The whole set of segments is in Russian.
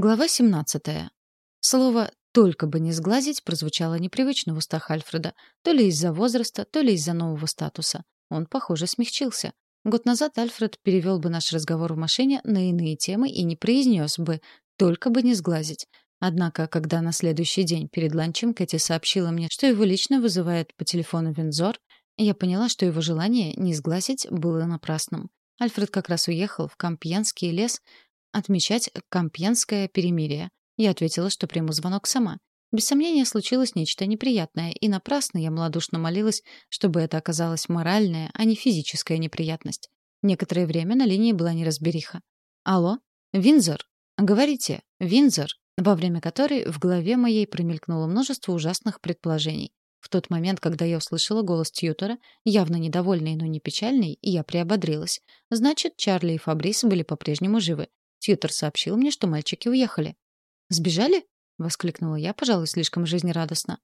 Глава 17. Слово «только бы не сглазить» прозвучало непривычно в устах Альфреда, то ли из-за возраста, то ли из-за нового статуса. Он, похоже, смягчился. Год назад Альфред перевел бы наш разговор в машине на иные темы и не произнес бы «только бы не сглазить». Однако, когда на следующий день перед ланчем Кэти сообщила мне, что его лично вызывает по телефону Винзор, я поняла, что его желание не сглазить было напрасным. Альфред как раз уехал в Кампьянский лес, отмечать Кампьенское перемирие. Я ответила, что приму звонок сама. Без сомнения, случилось нечто неприятное, и напрасно я малодушно молилась, чтобы это оказалась моральная, а не физическая неприятность. Некоторое время на линии была неразбериха. «Алло? Винзор? Говорите, Винзор?» Во время которой в голове моей промелькнуло множество ужасных предположений. В тот момент, когда я услышала голос тьютора, явно недовольный, но не печальный, я приободрилась. Значит, Чарли и Фабрис были по-прежнему живы. Тьютор сообщил мне, что мальчики уехали. «Сбежали?» — воскликнула я, пожалуй, слишком жизнерадостно.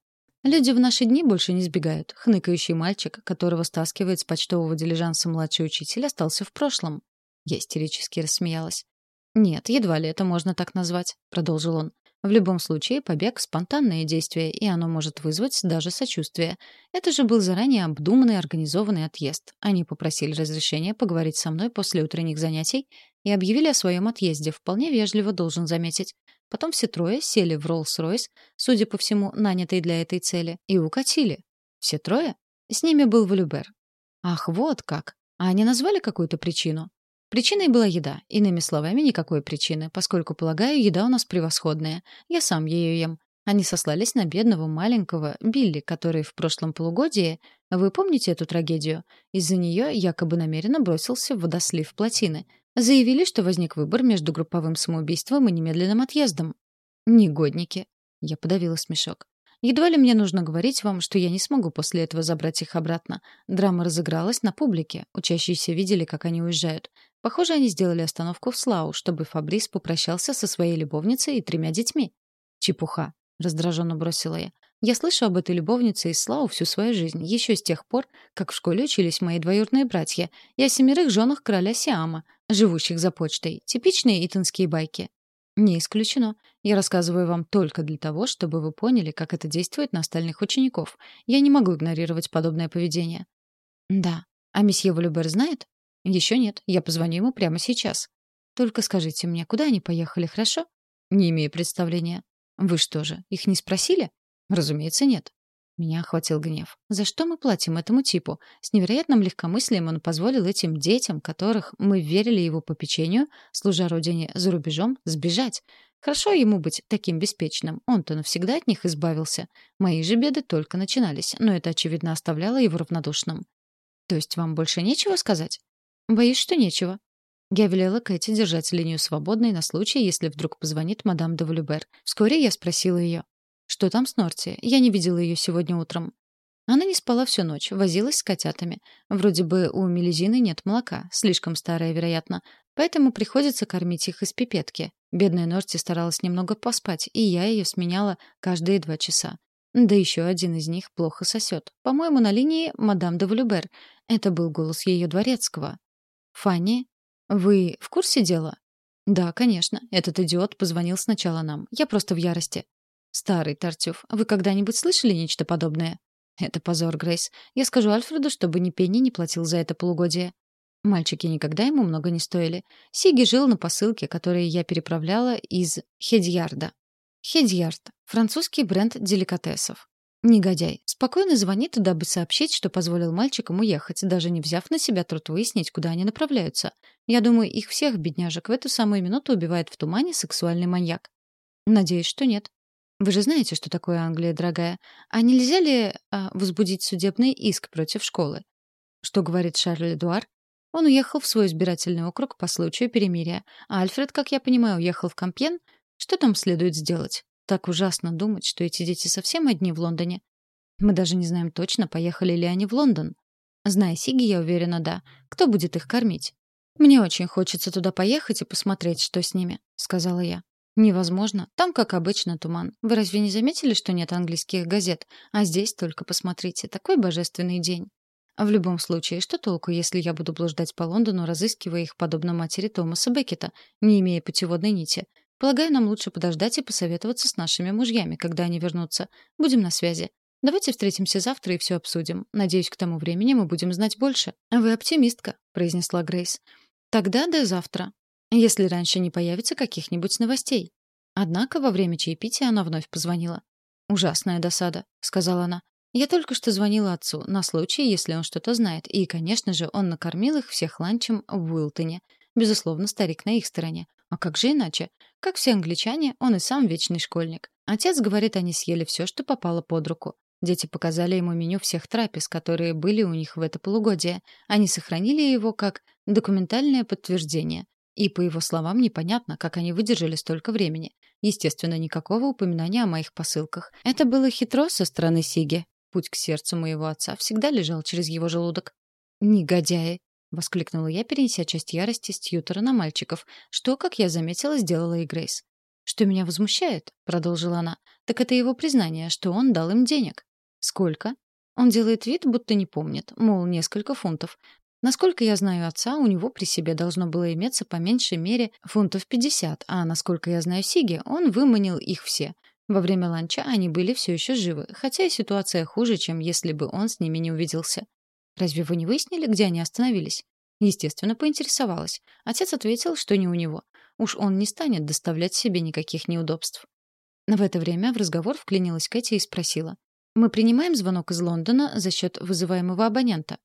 Люди в наши дни больше не сбегают. Хныкающий мальчик, которого стаскивает с почтового дилижанса младший учитель, остался в прошлом. Я истерически рассмеялась. «Нет, едва ли это можно так назвать», — продолжил он. В любом случае, побег — спонтанное действие, и оно может вызвать даже сочувствие. Это же был заранее обдуманный, организованный отъезд. Они попросили разрешения поговорить со мной после утренних занятий и объявили о своем отъезде, вполне вежливо должен заметить. Потом все трое сели в Роллс-Ройс, судя по всему, нанятый для этой цели, и укатили. Все трое? С ними был Валюбер. Ах, вот как. А они назвали какую-то причину? Причиной была еда. Иными словами, никакой причины, поскольку, полагаю, еда у нас превосходная. Я сам ее ем. Они сослались на бедного маленького Билли, который в прошлом полугодии, вы помните эту трагедию? Из-за нее якобы намеренно бросился в водослив плотины. Заявили, что возник выбор между групповым самоубийством и немедленным отъездом. Негодники. Я подавила смешок. Едва ли мне нужно говорить вам, что я не смогу после этого забрать их обратно. Драма разыгралась на публике. Учащиеся видели, как они уезжают. Похоже, они сделали остановку в Слау, чтобы Фабрис попрощался со своей любовницей и тремя детьми. Чепуха, раздраженно бросила я. Я слышу об этой любовнице из Слау всю свою жизнь, еще с тех пор, как в школе учились мои двоюродные братья, и о семерых женах короля Сиама, живущих за почтой. Типичные итонские байки. Не исключено. Я рассказываю вам только для того, чтобы вы поняли, как это действует на остальных учеников. Я не могу игнорировать подобное поведение. Да. А месье Волюбер знает? Еще нет. Я позвоню ему прямо сейчас. Только скажите мне, куда они поехали, хорошо? Не имею представления. Вы что же, их не спросили? Разумеется, нет. Меня охватил гнев. За что мы платим этому типу? С невероятным легкомыслием он позволил этим детям, которых мы верили его попечению, служа родине за рубежом, сбежать. Хорошо ему быть таким беспечным. Он-то навсегда от них избавился. Мои же беды только начинались, но это, очевидно, оставляло его равнодушным. То есть вам больше нечего сказать? Боюсь, что нечего. Я велела Кэти держать линию свободной на случай, если вдруг позвонит мадам де Валюбер. Вскоре я спросила ее. Что там с Норти? Я не видела ее сегодня утром. Она не спала всю ночь, возилась с котятами. Вроде бы у Мелизины нет молока, слишком старая, вероятно, поэтому приходится кормить их из пипетки. Бедная Норти старалась немного поспать, и я ее сменяла каждые два часа. Да еще один из них плохо сосет. По-моему, на линии мадам де Валюбер. Это был голос ее дворецкого. «Фанни, вы в курсе дела?» «Да, конечно. Этот идиот позвонил сначала нам. Я просто в ярости. Старый Тартюф, вы когда-нибудь слышали нечто подобное? Это позор, Грейс. Я скажу Альфреду, чтобы ни пенни не платил за это полугодие. Мальчики никогда ему много не стоили. Сиги жил на посылке, которую я переправляла из Хедьярда. Хедьярд — французский бренд деликатесов. Негодяй. Спокойно звонит, дабы сообщить, что позволил мальчикам уехать, даже не взяв на себя труд выяснить, куда они направляются. Я думаю, их всех, бедняжек, в эту самую минуту убивает в тумане сексуальный маньяк. Надеюсь, что нет. Вы же знаете, что такое Англия, дорогая. А нельзя ли а, возбудить судебный иск против школы? Что говорит Шарль Эдуар? Он уехал в свой избирательный округ по случаю перемирия. А Альфред, как я понимаю, уехал в Кампьен. Что там следует сделать? Так ужасно думать, что эти дети совсем одни в Лондоне. Мы даже не знаем точно, поехали ли они в Лондон. Зная Сиги, я уверена, да. Кто будет их кормить? Мне очень хочется туда поехать и посмотреть, что с ними, сказала я. Невозможно. Там, как обычно, туман. Вы разве не заметили, что нет английских газет? А здесь только посмотрите, такой божественный день. В любом случае, что толку, если я буду блуждать по Лондону, разыскивая их подобно матери Томаса Беккета, не имея путеводной нити? Полагаю, нам лучше подождать и посоветоваться с нашими мужьями, когда они вернутся. Будем на связи. Давайте встретимся завтра и все обсудим. Надеюсь, к тому времени мы будем знать больше. Вы оптимистка, произнесла Грейс. Тогда до завтра. Если раньше не появится каких-нибудь новостей. Однако во время чаепития она вновь позвонила. «Ужасная досада», — сказала она. «Я только что звонила отцу, на случай, если он что-то знает. И, конечно же, он накормил их всех ланчем в Уилтоне. Безусловно, старик на их стороне. А как же иначе? Как все англичане, он и сам вечный школьник. Отец говорит, они съели все, что попало под руку. Дети показали ему меню всех трапез, которые были у них в это полугодие. Они сохранили его как документальное подтверждение. И, по его словам, непонятно, как они выдержали столько времени. Естественно, никакого упоминания о моих посылках. Это было хитро со стороны Сиги. Путь к сердцу моего отца всегда лежал через его желудок. «Негодяи!» — воскликнула я, перенеся часть ярости с Тьютора на мальчиков, что, как я заметила, сделала и Грейс. «Что меня возмущает», — продолжила она, — «так это его признание, что он дал им денег». «Сколько?» Он делает вид, будто не помнит, мол, несколько фунтов. Насколько я знаю отца, у него при себе должно было иметься по меньшей мере фунтов 50, а насколько я знаю Сиги, он выманил их все. Во время ланча они были все еще живы, хотя и ситуация хуже, чем если бы он с ними не увиделся. «Разве вы не выяснили, где они остановились?» Естественно, поинтересовалась. Отец ответил, что не у него. Уж он не станет доставлять себе никаких неудобств. В это время в разговор вклинилась Кэти и спросила. «Мы принимаем звонок из Лондона за счет вызываемого абонента?»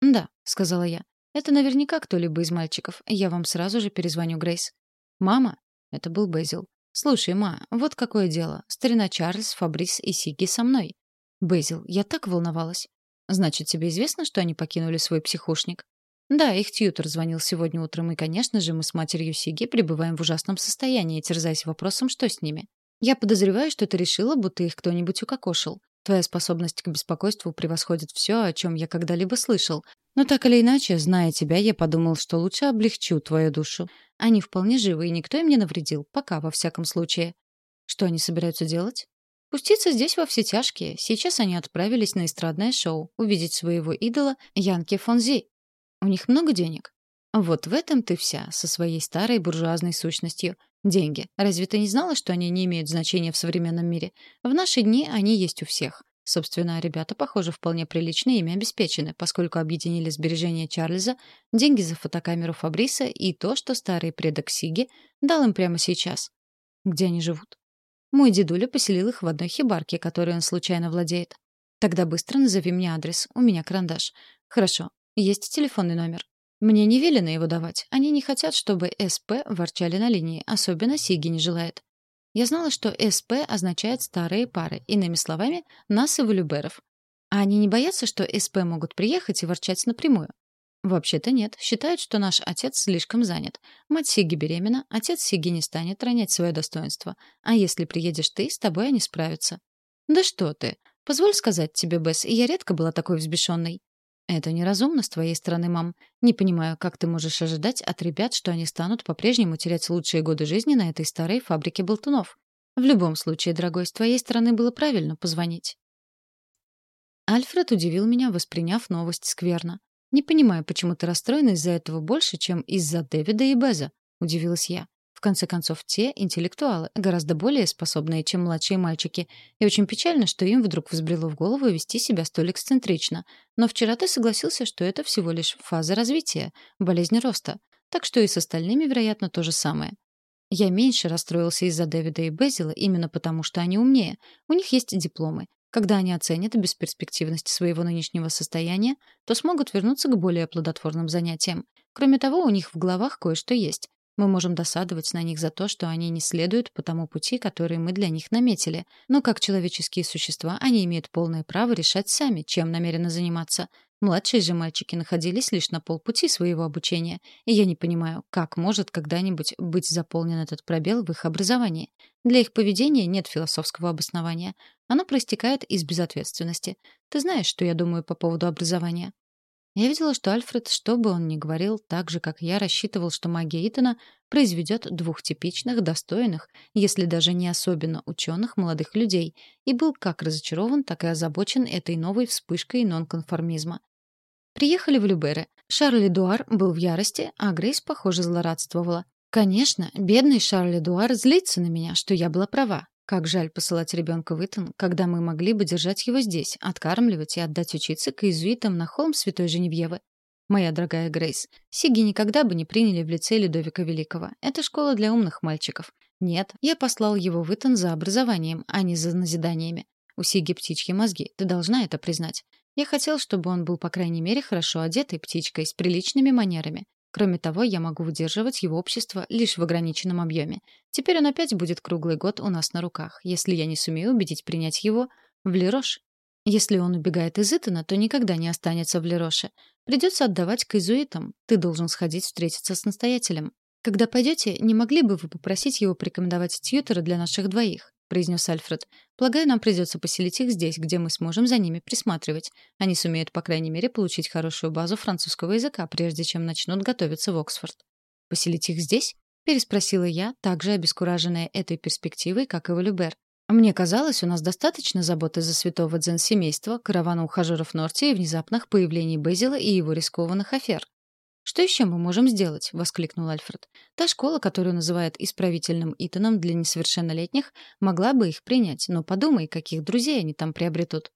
«Да», — сказала я. «Это наверняка кто-либо из мальчиков. Я вам сразу же перезвоню, Грейс». «Мама?» — это был Бэзил. «Слушай, ма, вот какое дело. Старина Чарльз, Фабрис и Сиги со мной». «Бэзил, я так волновалась». «Значит, тебе известно, что они покинули свой психушник?» Да, их тьютер звонил сегодня утром, и, конечно же, мы с матерью Сиги пребываем в ужасном состоянии, терзаясь вопросом, что с ними. Я подозреваю, что ты решила, будто их кто-нибудь укокошил. Твоя способность к беспокойству превосходит все, о чем я когда-либо слышал. Но так или иначе, зная тебя, я подумал, что лучше облегчу твою душу. Они вполне живы, и никто им не навредил, пока, во всяком случае. Что они собираются делать? Пуститься здесь во все тяжкие. Сейчас они отправились на эстрадное шоу, увидеть своего идола Янки Фонзи. У них много денег? Вот в этом ты вся, со своей старой буржуазной сущностью. Деньги. Разве ты не знала, что они не имеют значения в современном мире? В наши дни они есть у всех. Собственно, ребята, похоже, вполне прилично ими обеспечены, поскольку объединили сбережения Чарльза, деньги за фотокамеру Фабриса и то, что старый предок Сиги дал им прямо сейчас. Где они живут? Мой дедуля поселил их в одной хибарке, которой он случайно владеет. Тогда быстро назови мне адрес. У меня карандаш. Хорошо. Есть телефонный номер. Мне не велено его давать. Они не хотят, чтобы СП ворчали на линии, особенно Сиги не желает. Я знала, что СП означает старые пары, иными словами, нас и Валюберов. А они не боятся, что СП могут приехать и ворчать напрямую? Вообще-то нет. Считают, что наш отец слишком занят. Мать Сиги беременна, отец Сиги не станет ронять свое достоинство. А если приедешь ты, с тобой они справятся. Да что ты. Позволь сказать тебе, Бесс, я редко была такой взбешенной. Это неразумно с твоей стороны, мам. Не понимаю, как ты можешь ожидать от ребят, что они станут по-прежнему терять лучшие годы жизни на этой старой фабрике болтунов. В любом случае, дорогой, с твоей стороны было правильно позвонить. Альфред удивил меня, восприняв новость скверно. Не понимаю, почему ты расстроена из-за этого больше, чем из-за Дэвида и Беза, удивилась я. В конце концов, те интеллектуалы, гораздо более способные, чем младшие мальчики. И очень печально, что им вдруг взбрело в голову вести себя столь эксцентрично. Но вчера ты согласился, что это всего лишь фаза развития, болезнь роста. Так что и с остальными, вероятно, то же самое. Я меньше расстроился из-за Дэвида и Безила именно потому, что они умнее. У них есть дипломы. Когда они оценят бесперспективность своего нынешнего состояния, то смогут вернуться к более плодотворным занятиям. Кроме того, у них в головах кое-что есть. Мы можем досадовать на них за то, что они не следуют по тому пути, который мы для них наметили. Но как человеческие существа, они имеют полное право решать сами, чем намерены заниматься. Младшие же мальчики находились лишь на полпути своего обучения, и я не понимаю, как может когда-нибудь быть заполнен этот пробел в их образовании. Для их поведения нет философского обоснования. Оно проистекает из безответственности. Ты знаешь, что я думаю по поводу образования? Я видела, что Альфред, что бы он ни говорил, так же, как я, рассчитывал, что магия Итана произведет двух типичных, достойных, если даже не особенно ученых молодых людей, и был как разочарован, так и озабочен этой новой вспышкой нонконформизма. Приехали в Люберы. Шарль Эдуар был в ярости, а Грейс, похоже, злорадствовала. Конечно, бедный Шарль Эдуар злится на меня, что я была права. Как жаль посылать ребенка в Итон, когда мы могли бы держать его здесь, откармливать и отдать учиться к иезуитам на холм Святой Женевьевы. Моя дорогая Грейс, Сиги никогда бы не приняли в лице Людовика Великого. Это школа для умных мальчиков. Нет, я послал его в Итон за образованием, а не за назиданиями. У Сиги птичьи мозги, ты должна это признать. Я хотел, чтобы он был, по крайней мере, хорошо одетой птичкой, с приличными манерами. Кроме того, я могу выдерживать его общество лишь в ограниченном объеме. Теперь он опять будет круглый год у нас на руках, если я не сумею убедить принять его в Лерош. Если он убегает из Итана, то никогда не останется в Лероше. Придется отдавать к изуитам. Ты должен сходить встретиться с настоятелем. Когда пойдете, не могли бы вы попросить его порекомендовать тьютера для наших двоих? Произнес Альфред. Полагаю, нам придется поселить их здесь, где мы сможем за ними присматривать. Они сумеют, по крайней мере, получить хорошую базу французского языка, прежде чем начнут готовиться в Оксфорд. Поселить их здесь? переспросила я, также обескураженная этой перспективой, как и Валюбер. Мне казалось, у нас достаточно заботы за святого дзен-семейства, каравана ухажеров Норти и внезапных появлений Безила и его рискованных афер. «Что еще мы можем сделать?» — воскликнул Альфред. «Та школа, которую называют исправительным Итаном для несовершеннолетних, могла бы их принять, но подумай, каких друзей они там приобретут».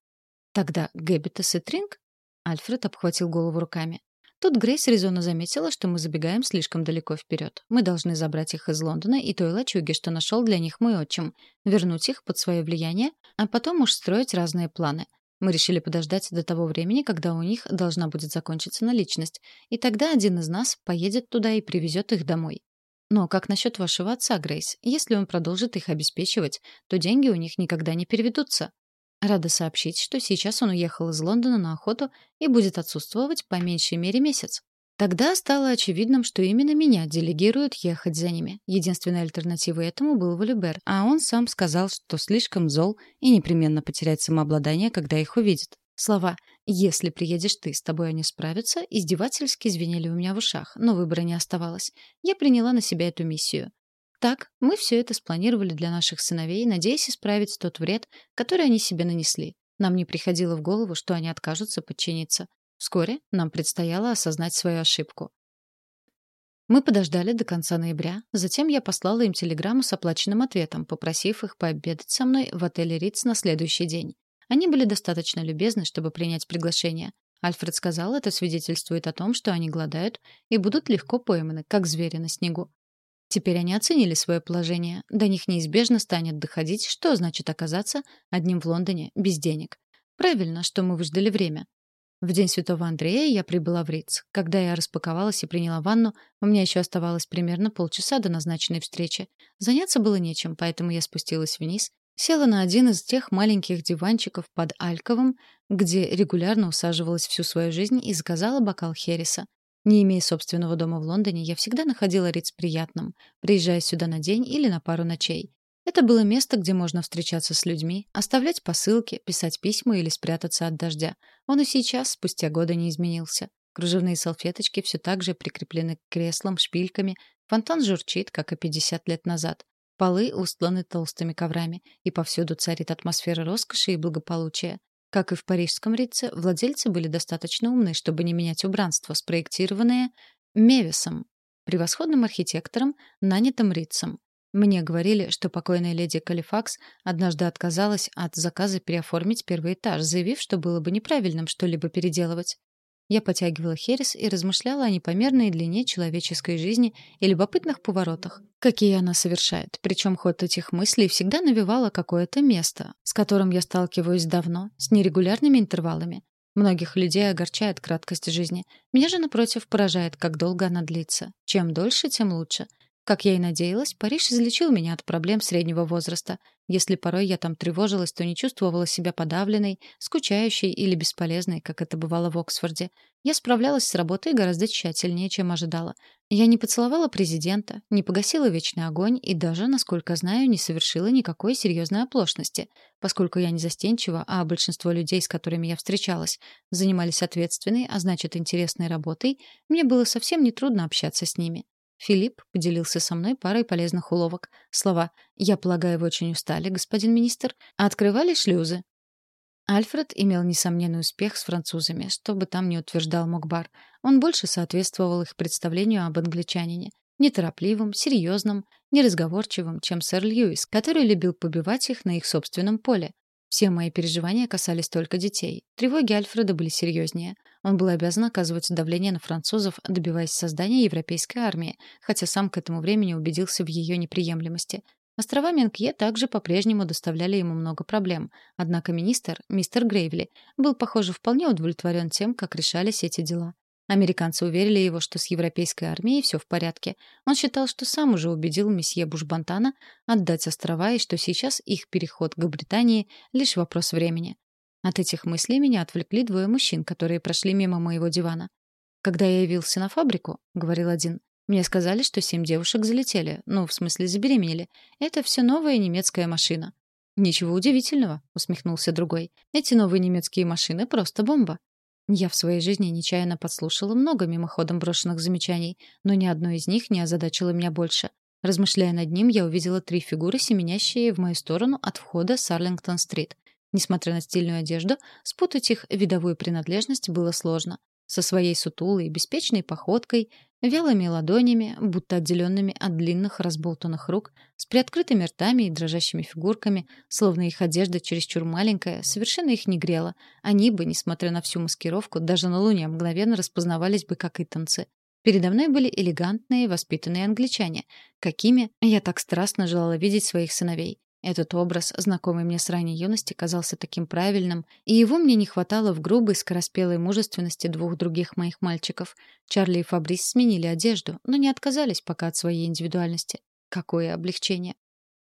«Тогда Гэббитас и Тринг?» Альфред обхватил голову руками. Тут Грейс резонно заметила, что мы забегаем слишком далеко вперед. Мы должны забрать их из Лондона и той лачуги, что нашел для них мой отчим, вернуть их под свое влияние, а потом уж строить разные планы. Мы решили подождать до того времени, когда у них должна будет закончиться наличность, и тогда один из нас поедет туда и привезет их домой. Но как насчет вашего отца, Грейс? Если он продолжит их обеспечивать, то деньги у них никогда не переведутся. Рада сообщить, что сейчас он уехал из Лондона на охоту и будет отсутствовать по меньшей мере месяц. Тогда стало очевидным, что именно меня делегируют ехать за ними. Единственной альтернативой этому был Валюбер, а он сам сказал, что слишком зол и непременно потеряет самообладание, когда их увидит. Слова «если приедешь ты, с тобой они справятся» издевательски звенели у меня в ушах, но выбора не оставалось. Я приняла на себя эту миссию. Так, мы все это спланировали для наших сыновей, надеясь исправить тот вред, который они себе нанесли. Нам не приходило в голову, что они откажутся подчиниться. Вскоре нам предстояло осознать свою ошибку. Мы подождали до конца ноября, затем я послала им телеграмму с оплаченным ответом, попросив их пообедать со мной в отеле Ritz на следующий день. Они были достаточно любезны, чтобы принять приглашение. Альфред сказал, это свидетельствует о том, что они голодают и будут легко пойманы, как звери на снегу. Теперь они оценили свое положение. До них неизбежно станет доходить, что значит оказаться одним в Лондоне без денег. Правильно, что мы выждали время. В день Святого Андрея я прибыла в Риц. Когда я распаковалась и приняла ванну, у меня еще оставалось примерно полчаса до назначенной встречи. Заняться было нечем, поэтому я спустилась вниз, села на один из тех маленьких диванчиков под Альковым, где регулярно усаживалась всю свою жизнь и заказала бокал хереса. Не имея собственного дома в Лондоне, я всегда находила Риц приятным, приезжая сюда на день или на пару ночей. Это было место, где можно встречаться с людьми, оставлять посылки, писать письма или спрятаться от дождя. Он и сейчас, спустя годы, не изменился. Кружевные салфеточки все так же прикреплены к креслам шпильками, фонтан журчит, как и 50 лет назад. Полы устланы толстыми коврами, и повсюду царит атмосфера роскоши и благополучия. Как и в парижском Ритце, владельцы были достаточно умны, чтобы не менять убранство, спроектированное Мевисом, превосходным архитектором, нанятым Ритцем. Мне говорили, что покойная леди Калифакс однажды отказалась от заказа переоформить первый этаж, заявив, что было бы неправильным что-либо переделывать. Я потягивала херес и размышляла о непомерной длине человеческой жизни и любопытных поворотах, какие она совершает. Причем ход этих мыслей всегда навевало какое-то место, с которым я сталкиваюсь давно, с нерегулярными интервалами. Многих людей огорчает краткость жизни. Меня же, напротив, поражает, как долго она длится. Чем дольше, тем лучше. Как я и надеялась, Париж излечил меня от проблем среднего возраста. Если порой я там тревожилась, то не чувствовала себя подавленной, скучающей или бесполезной, как это бывало в Оксфорде. Я справлялась с работой гораздо тщательнее, чем ожидала. Я не поцеловала президента, не погасила вечный огонь и даже, насколько знаю, не совершила никакой серьезной оплошности, поскольку я не застенчива, а большинство людей, с которыми я встречалась, занимались ответственной, а значит, интересной работой, мне было совсем нетрудно общаться с ними. Филипп поделился со мной парой полезных уловок. Слова «Я полагаю, вы очень устали, господин министр», открывали шлюзы. Альфред имел несомненный успех с французами, что бы там ни утверждал Мокбар. Он больше соответствовал их представлению об англичанине. неторопливым, серьезным, неразговорчивым, чем сэр Льюис, который любил побивать их на их собственном поле. Все мои переживания касались только детей. Тревоги Альфреда были серьезнее. Он был обязан оказывать давление на французов, добиваясь создания европейской армии, хотя сам к этому времени убедился в ее неприемлемости. Острова Менкье также по-прежнему доставляли ему много проблем. Однако министр, мистер Грейвли, был, похоже, вполне удовлетворен тем, как решались эти дела. Американцы уверили его, что с европейской армией все в порядке. Он считал, что сам уже убедил месье Бушбантана отдать острова и что сейчас их переход к Британии — лишь вопрос времени. От этих мыслей меня отвлекли двое мужчин, которые прошли мимо моего дивана. «Когда я явился на фабрику», — говорил один, — «мне сказали, что семь девушек залетели, ну, в смысле, забеременели. Это все новая немецкая машина». «Ничего удивительного», — усмехнулся другой. «Эти новые немецкие машины — просто бомба. Я в своей жизни нечаянно подслушала много мимоходом брошенных замечаний, но ни одно из них не озадачило меня больше. Размышляя над ним, я увидела три фигуры, семенящие в мою сторону от входа с Арлингтон-стрит. Несмотря на стильную одежду, спутать их видовую принадлежность было сложно со своей сутулой беспечной походкой, вялыми ладонями, будто отделенными от длинных разболтанных рук, с приоткрытыми ртами и дрожащими фигурками, словно их одежда чересчур маленькая, совершенно их не грела. Они бы, несмотря на всю маскировку, даже на Луне мгновенно распознавались бы как итанцы. Передо мной были элегантные, воспитанные англичане, какими я так страстно желала видеть своих сыновей. Этот образ, знакомый мне с ранней юности, казался таким правильным, и его мне не хватало в грубой, скороспелой мужественности двух других моих мальчиков. Чарли и Фабрис сменили одежду, но не отказались пока от своей индивидуальности. Какое облегчение!